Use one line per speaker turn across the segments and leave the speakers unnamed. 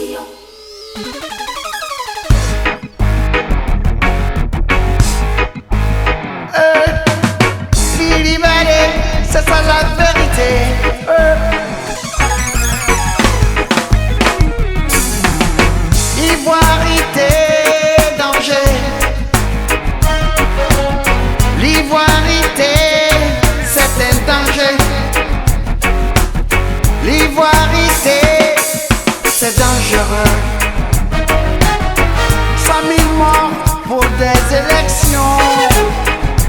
Radio. Dangereux. 100 000 morts pour des élections.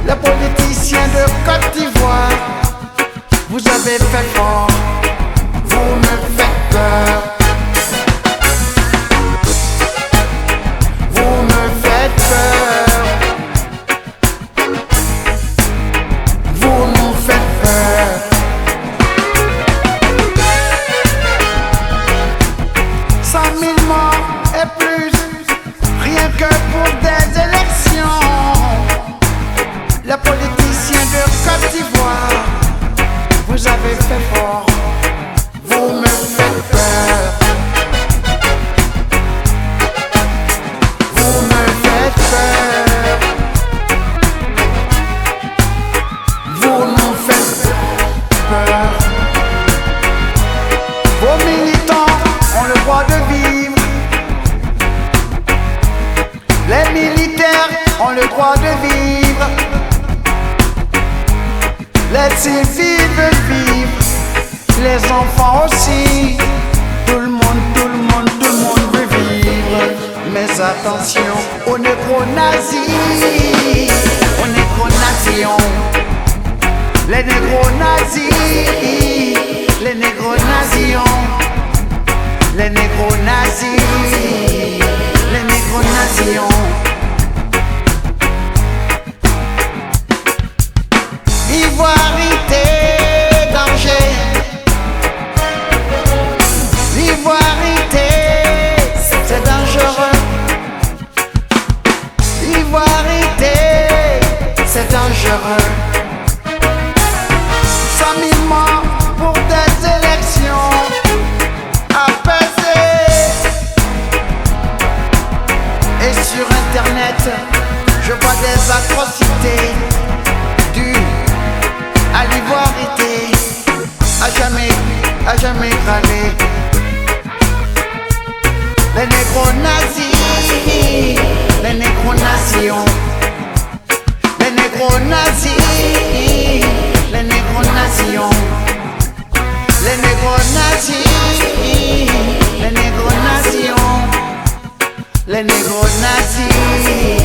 Les politiciens de Côte d'Ivoire, vous avez fait fort, people that vivre. Civils veulent vivre. Les enfants aussi. Tout le monde, tout le monde, tout le monde veut vivre. Mais attention aux nécro-nazis. Aux nécro-nations. Les nécro-nazis. Les nécro-nations. Les nécro-nazis. Les nécro-nations. Ivoirité, je vois des atrocités dues à l'ivoirité. Négros nations, les négros nazis.